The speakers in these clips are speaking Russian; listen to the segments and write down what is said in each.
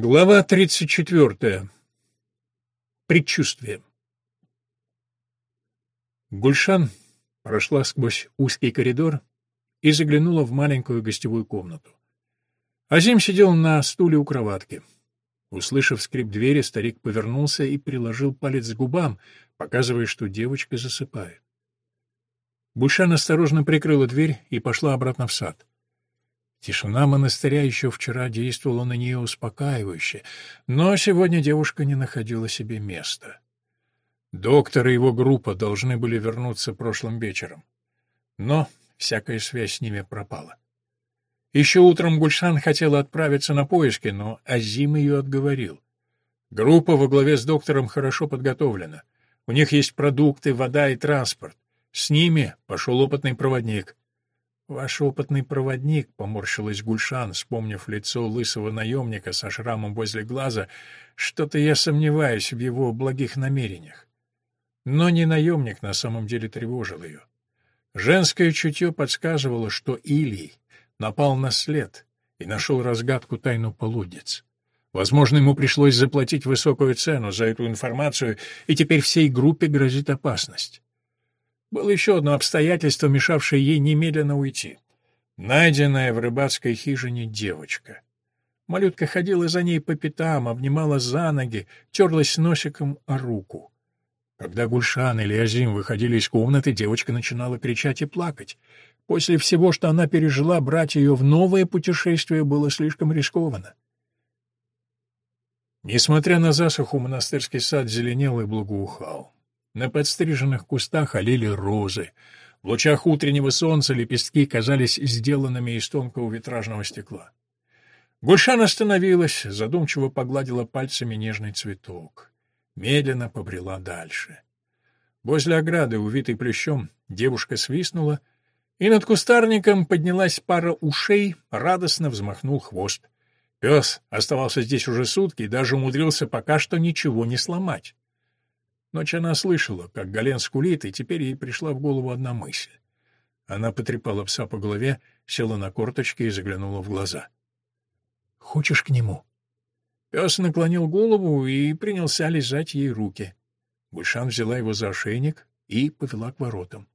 Глава 34. Предчувствие. Гульшан прошла сквозь узкий коридор и заглянула в маленькую гостевую комнату. Азим сидел на стуле у кроватки. Услышав скрип двери, старик повернулся и приложил палец к губам, показывая, что девочка засыпает. Гульшан осторожно прикрыла дверь и пошла обратно в сад. Тишина монастыря еще вчера действовала на нее успокаивающе, но сегодня девушка не находила себе места. Доктор и его группа должны были вернуться прошлым вечером, но всякая связь с ними пропала. Еще утром Гульшан хотела отправиться на поиски, но Азим ее отговорил. Группа во главе с доктором хорошо подготовлена. У них есть продукты, вода и транспорт. С ними пошел опытный проводник. «Ваш опытный проводник», — поморщилась Гульшан, вспомнив лицо лысого наемника со шрамом возле глаза, «что-то я сомневаюсь в его благих намерениях». Но не наемник на самом деле тревожил ее. Женское чутье подсказывало, что Илий напал на след и нашел разгадку тайну полудец. Возможно, ему пришлось заплатить высокую цену за эту информацию, и теперь всей группе грозит опасность. Было еще одно обстоятельство, мешавшее ей немедленно уйти. Найденная в рыбацкой хижине девочка. Малютка ходила за ней по пятам, обнимала за ноги, терлась носиком о руку. Когда Гульшан или Азим выходили из комнаты, девочка начинала кричать и плакать. После всего, что она пережила, брать ее в новое путешествие было слишком рискованно. Несмотря на засуху, монастырский сад зеленел и благоухал. На подстриженных кустах олели розы. В лучах утреннего солнца лепестки казались сделанными из тонкого витражного стекла. Гульшан остановилась, задумчиво погладила пальцами нежный цветок. Медленно побрела дальше. Возле ограды, увитой плющом, девушка свистнула, и над кустарником поднялась пара ушей, радостно взмахнул хвост. Пес оставался здесь уже сутки и даже умудрился пока что ничего не сломать. Ночь она слышала, как Гален скулит, и теперь ей пришла в голову одна мысль. Она потрепала пса по голове, села на корточки и заглянула в глаза. «Хочешь к нему?» Пес наклонил голову и принялся лизать ей руки. Гульшан взяла его за ошейник и повела к воротам.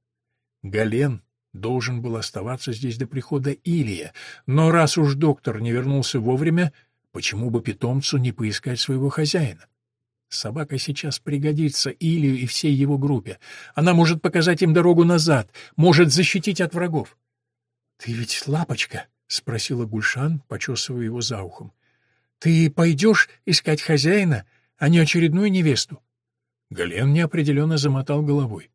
Гален должен был оставаться здесь до прихода Илия, но раз уж доктор не вернулся вовремя, почему бы питомцу не поискать своего хозяина? Собака сейчас пригодится Илью и всей его группе. Она может показать им дорогу назад, может защитить от врагов. — Ты ведь лапочка? — спросила Гульшан, почесывая его за ухом. — Ты пойдешь искать хозяина, а не очередную невесту? Гален неопределенно замотал головой.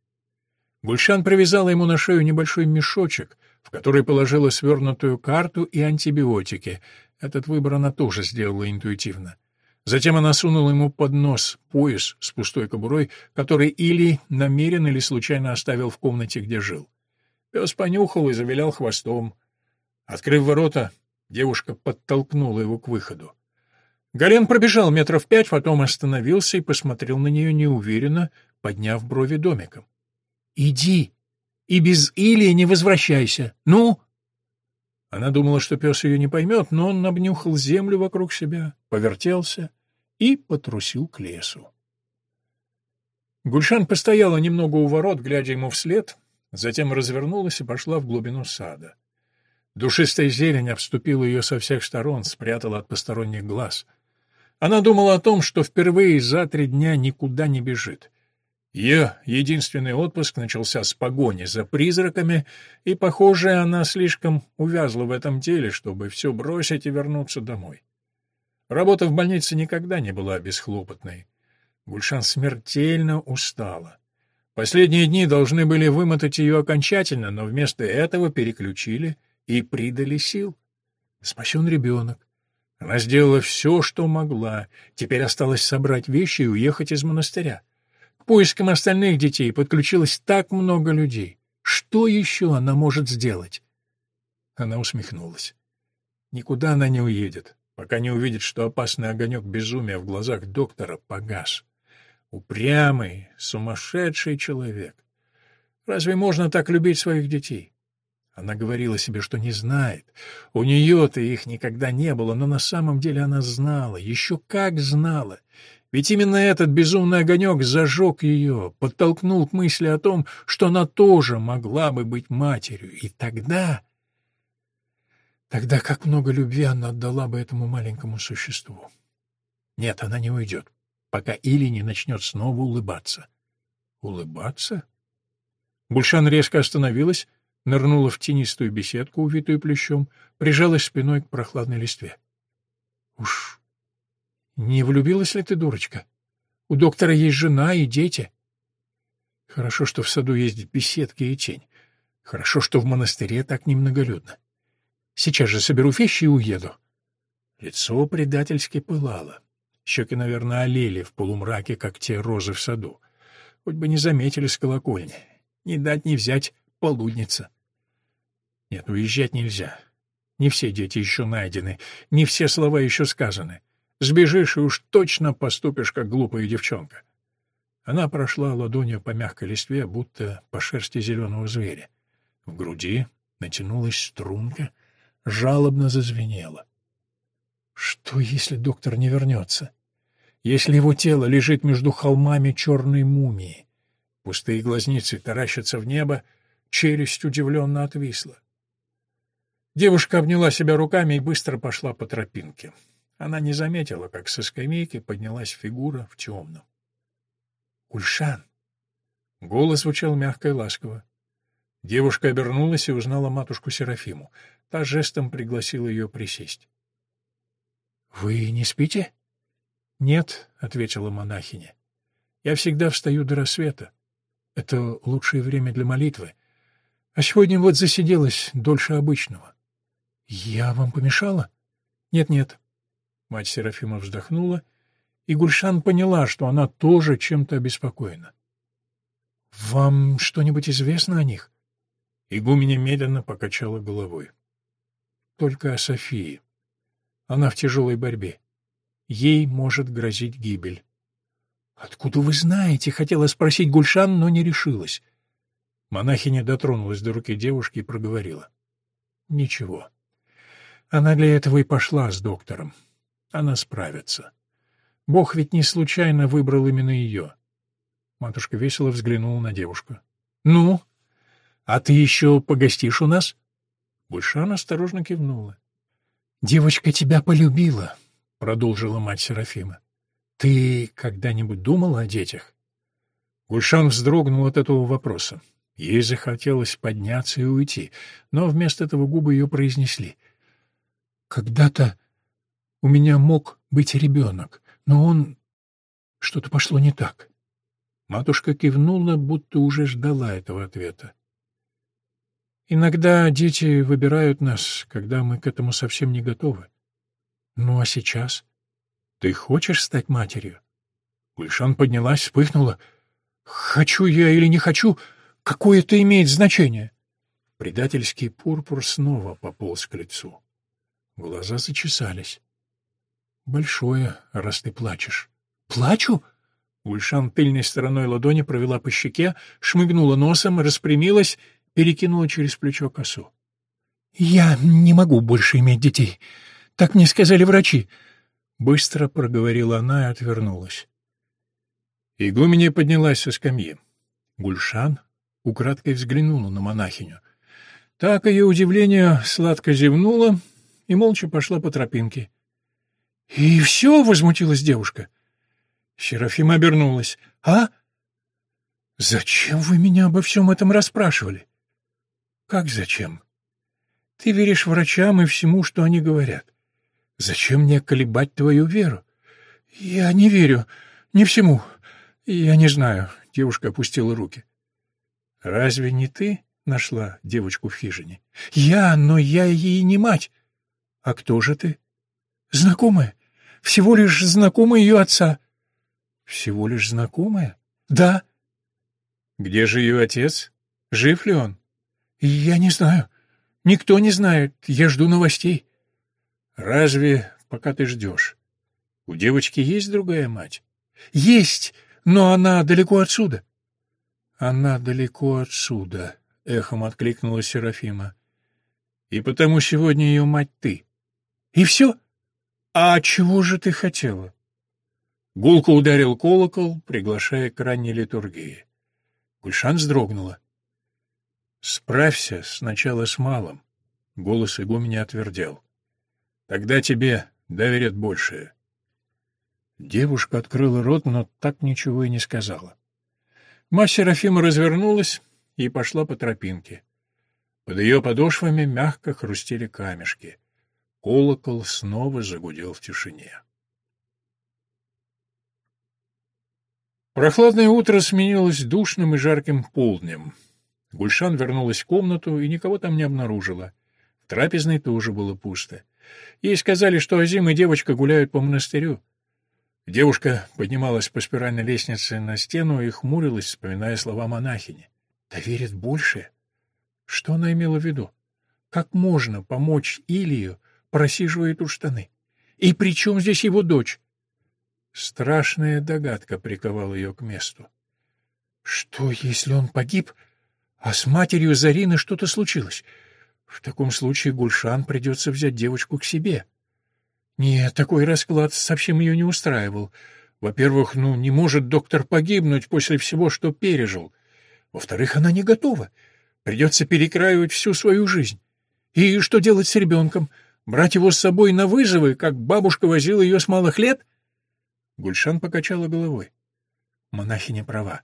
Гульшан привязала ему на шею небольшой мешочек, в который положила свернутую карту и антибиотики. Этот выбор она тоже сделала интуитивно. — Затем она сунула ему под нос пояс с пустой кобурой, который Или намеренно или случайно оставил в комнате, где жил. Пес понюхал и завилял хвостом. Открыв ворота, девушка подтолкнула его к выходу. Гален пробежал метров пять, потом остановился и посмотрел на нее неуверенно, подняв брови домиком. — Иди и без Или не возвращайся. Ну? Она думала, что пес ее не поймет, но он обнюхал землю вокруг себя, повертелся и потрусил к лесу. Гульшан постояла немного у ворот, глядя ему вслед, затем развернулась и пошла в глубину сада. Душистая зелень обступила ее со всех сторон, спрятала от посторонних глаз. Она думала о том, что впервые за три дня никуда не бежит. Ее единственный отпуск начался с погони за призраками, и, похоже, она слишком увязла в этом деле, чтобы все бросить и вернуться домой. Работа в больнице никогда не была бесхлопотной. Гульшан смертельно устала. Последние дни должны были вымотать ее окончательно, но вместо этого переключили и придали сил. Спасен ребенок. Она сделала все, что могла. Теперь осталось собрать вещи и уехать из монастыря. Поискам остальных детей подключилось так много людей. Что еще она может сделать? Она усмехнулась. Никуда она не уедет пока не увидит, что опасный огонек безумия в глазах доктора погас. Упрямый, сумасшедший человек. Разве можно так любить своих детей? Она говорила себе, что не знает. У нее-то их никогда не было, но на самом деле она знала, еще как знала. Ведь именно этот безумный огонек зажег ее, подтолкнул к мысли о том, что она тоже могла бы быть матерью. И тогда... Тогда как много любви она отдала бы этому маленькому существу. Нет, она не уйдет, пока Или не начнет снова улыбаться. Улыбаться? Гульшан резко остановилась, нырнула в тенистую беседку, увитую плющом, прижалась спиной к прохладной листве. Уж не влюбилась ли ты, дурочка? У доктора есть жена и дети. Хорошо, что в саду есть беседки и тень. Хорошо, что в монастыре так немноголюдно. Сейчас же соберу вещи и уеду. Лицо предательски пылало. Щеки, наверное, олели в полумраке, как те розы в саду. Хоть бы не заметили с колокольни. Не дать не взять полудница. Нет, уезжать нельзя. Не все дети еще найдены, не все слова еще сказаны. Сбежишь и уж точно поступишь, как глупая девчонка. Она прошла ладонью по мягкой листве, будто по шерсти зеленого зверя. В груди натянулась струнка, жалобно зазвенела. Что, если доктор не вернется? Если его тело лежит между холмами черной мумии? Пустые глазницы таращатся в небо, челюсть удивленно отвисла. Девушка обняла себя руками и быстро пошла по тропинке. Она не заметила, как со скамейки поднялась фигура в темном. «Ульшан!» Голос звучал мягко и ласково. Девушка обернулась и узнала матушку Серафиму. Та жестом пригласила ее присесть. «Вы не спите?» «Нет», — ответила монахиня. «Я всегда встаю до рассвета. Это лучшее время для молитвы. А сегодня вот засиделась дольше обычного». «Я вам помешала?» «Нет-нет, Мать Серафима вздохнула, и Гульшан поняла, что она тоже чем-то обеспокоена. «Вам что-нибудь известно о них?» Игуменя медленно покачала головой. «Только о Софии. Она в тяжелой борьбе. Ей может грозить гибель». «Откуда вы знаете?» — хотела спросить Гульшан, но не решилась. Монахиня дотронулась до руки девушки и проговорила. «Ничего. Она для этого и пошла с доктором. Она справится. Бог ведь не случайно выбрал именно ее. Матушка весело взглянула на девушку. — Ну, а ты еще погостишь у нас? Бульшан осторожно кивнула. — Девочка тебя полюбила, — продолжила мать Серафима. — Ты когда-нибудь думала о детях? Гульшан вздрогнул от этого вопроса. Ей захотелось подняться и уйти, но вместо этого губы ее произнесли. — Когда-то у меня мог быть ребенок, но он... Что-то пошло не так. Матушка кивнула, будто уже ждала этого ответа. Иногда дети выбирают нас, когда мы к этому совсем не готовы. Ну а сейчас? Ты хочешь стать матерью? Гульшан поднялась, вспыхнула. Хочу я или не хочу, какое это имеет значение? Предательский пурпур снова пополз к лицу. Глаза зачесались большое, раз ты плачешь. Плачу? Ульшан тыльной стороной ладони провела по щеке, шмыгнула носом, распрямилась, перекинула через плечо косу. «Я не могу больше иметь детей. Так мне сказали врачи». Быстро проговорила она и отвернулась. Игуменя поднялась со скамьи. Гульшан украдкой взглянула на монахиню. Так ее удивление сладко зевнула и молча пошла по тропинке. — И все? — возмутилась девушка. Серафима обернулась. — А? — Зачем вы меня обо всем этом расспрашивали? — Как зачем? — Ты веришь врачам и всему, что они говорят. Зачем мне колебать твою веру? — Я не верю. Не всему. Я не знаю. Девушка опустила руки. — Разве не ты нашла девочку в хижине? — Я, но я ей не мать. — А кто же ты? — Знакомая. Всего лишь знакомая ее отца. Всего лишь знакомая? Да. Где же ее отец? Жив ли он? Я не знаю. Никто не знает. Я жду новостей. Разве, пока ты ждешь, у девочки есть другая мать? Есть, но она далеко отсюда. Она далеко отсюда, эхом откликнула Серафима. И потому сегодня ее мать ты. И все? А чего же ты хотела? Гулко ударил колокол, приглашая к ранней литургии. Гульшан вздрогнула. «Справься сначала с малым», — голос игуменя отвердел. «Тогда тебе доверят большее». Девушка открыла рот, но так ничего и не сказала. Мать Серафима развернулась и пошла по тропинке. Под ее подошвами мягко хрустели камешки. Колокол снова загудел в тишине. Прохладное утро сменилось душным и жарким полднем. Гульшан вернулась в комнату и никого там не обнаружила. В трапезной тоже было пусто. Ей сказали, что Азим и девочка гуляют по монастырю. Девушка поднималась по спиральной лестнице на стену и хмурилась, вспоминая слова монахини. «Доверит больше?» Что она имела в виду? Как можно помочь Илию, просиживая тут штаны? И при чем здесь его дочь? Страшная догадка приковала ее к месту. Что, если он погиб, а с матерью Зарины что-то случилось? В таком случае Гульшан придется взять девочку к себе. Нет, такой расклад совсем ее не устраивал. Во-первых, ну, не может доктор погибнуть после всего, что пережил. Во-вторых, она не готова. Придется перекраивать всю свою жизнь. И что делать с ребенком? Брать его с собой на вызовы, как бабушка возила ее с малых лет? Гульшан покачала головой. Монахиня права.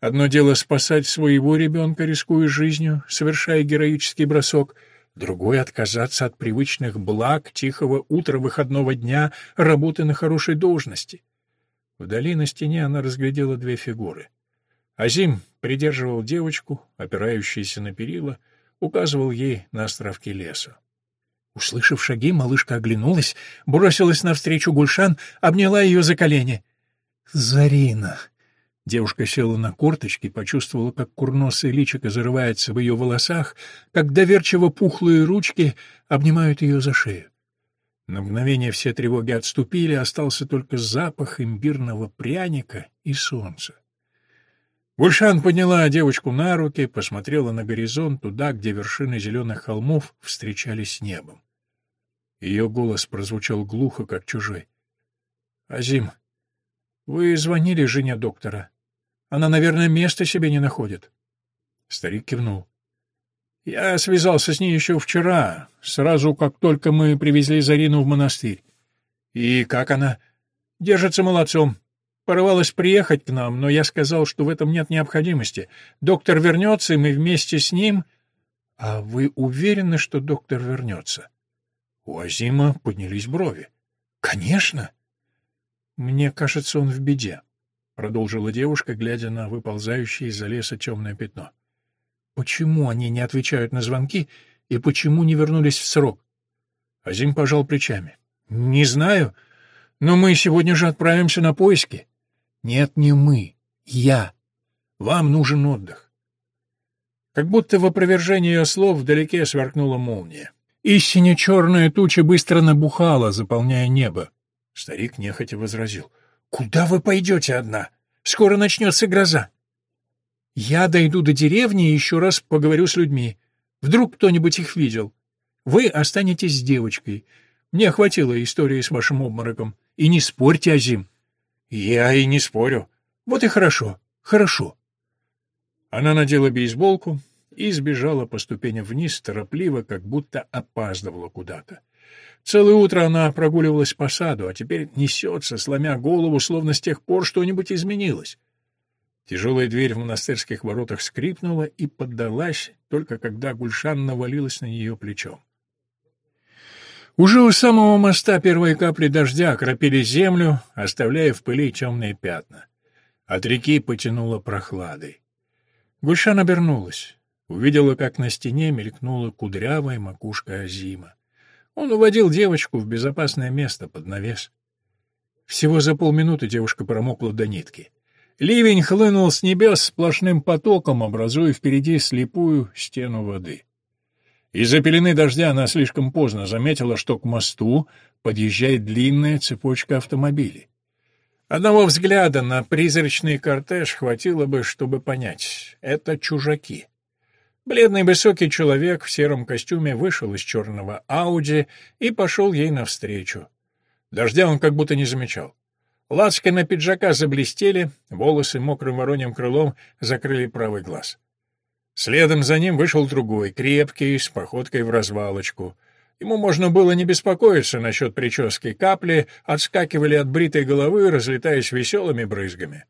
Одно дело спасать своего ребенка, рискуя жизнью, совершая героический бросок — другой — отказаться от привычных благ, тихого утра выходного дня, работы на хорошей должности. Вдали на стене она разглядела две фигуры. Азим придерживал девочку, опирающуюся на перила, указывал ей на островки леса. Услышав шаги, малышка оглянулась, бросилась навстречу Гульшан, обняла ее за колени. «Зарина!» Девушка села на корточки, почувствовала, как курносое личико зарывается в ее волосах, как доверчиво пухлые ручки обнимают ее за шею. На мгновение все тревоги отступили, остался только запах имбирного пряника и солнца. Гульшан подняла девочку на руки, посмотрела на горизонт, туда, где вершины зеленых холмов встречались с небом. Ее голос прозвучал глухо, как чужой. — Азим, вы звонили жене доктора? Она, наверное, места себе не находит. Старик кивнул. Я связался с ней еще вчера, сразу как только мы привезли Зарину в монастырь. И как она? Держится молодцом. Порывалась приехать к нам, но я сказал, что в этом нет необходимости. Доктор вернется, и мы вместе с ним... А вы уверены, что доктор вернется? У Азима поднялись брови. Конечно. «Мне кажется, он в беде», — продолжила девушка, глядя на выползающее из-за леса темное пятно. «Почему они не отвечают на звонки и почему не вернулись в срок?» Азим пожал плечами. «Не знаю, но мы сегодня же отправимся на поиски». «Нет, не мы. Я. Вам нужен отдых». Как будто в опровержении ее слов вдалеке сверкнула молния. Истине черная туча быстро набухала, заполняя небо. Старик нехотя возразил. — Куда вы пойдете одна? Скоро начнется гроза. — Я дойду до деревни и еще раз поговорю с людьми. Вдруг кто-нибудь их видел. Вы останетесь с девочкой. Мне хватило истории с вашим обмороком. И не спорьте, Азим. — Я и не спорю. Вот и хорошо, хорошо. Она надела бейсболку и сбежала по ступеням вниз торопливо, как будто опаздывала куда-то. Целое утро она прогуливалась по саду, а теперь несется, сломя голову, словно с тех пор что-нибудь изменилось. Тяжелая дверь в монастырских воротах скрипнула и поддалась, только когда Гульшан навалилась на нее плечом. Уже у самого моста первые капли дождя окропили землю, оставляя в пыли темные пятна. От реки потянуло прохладой. Гульшан обернулась, увидела, как на стене мелькнула кудрявая макушка Азима. Он уводил девочку в безопасное место под навес. Всего за полминуты девушка промокла до нитки. Ливень хлынул с небес сплошным потоком, образуя впереди слепую стену воды. Из-за пелены дождя она слишком поздно заметила, что к мосту подъезжает длинная цепочка автомобилей. Одного взгляда на призрачный кортеж хватило бы, чтобы понять — это чужаки. Бледный высокий человек в сером костюме вышел из черного Ауди и пошел ей навстречу. Дождя он как будто не замечал. на пиджака заблестели, волосы мокрым вороньим крылом закрыли правый глаз. Следом за ним вышел другой, крепкий, с походкой в развалочку. Ему можно было не беспокоиться насчет прически. Капли отскакивали от бритой головы, разлетаясь веселыми брызгами.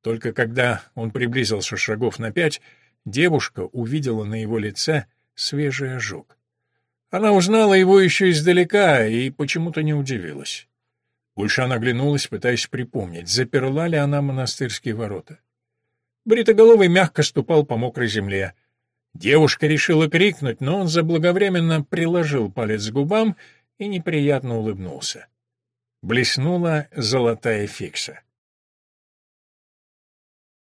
Только когда он приблизился шагов на пять, девушка увидела на его лице свежий ожог. Она узнала его еще издалека и почему-то не удивилась. Гульшан оглянулась, пытаясь припомнить, заперла ли она монастырские ворота. Бритоголовый мягко ступал по мокрой земле. Девушка решила крикнуть, но он заблаговременно приложил палец к губам и неприятно улыбнулся. Блеснула золотая фикса.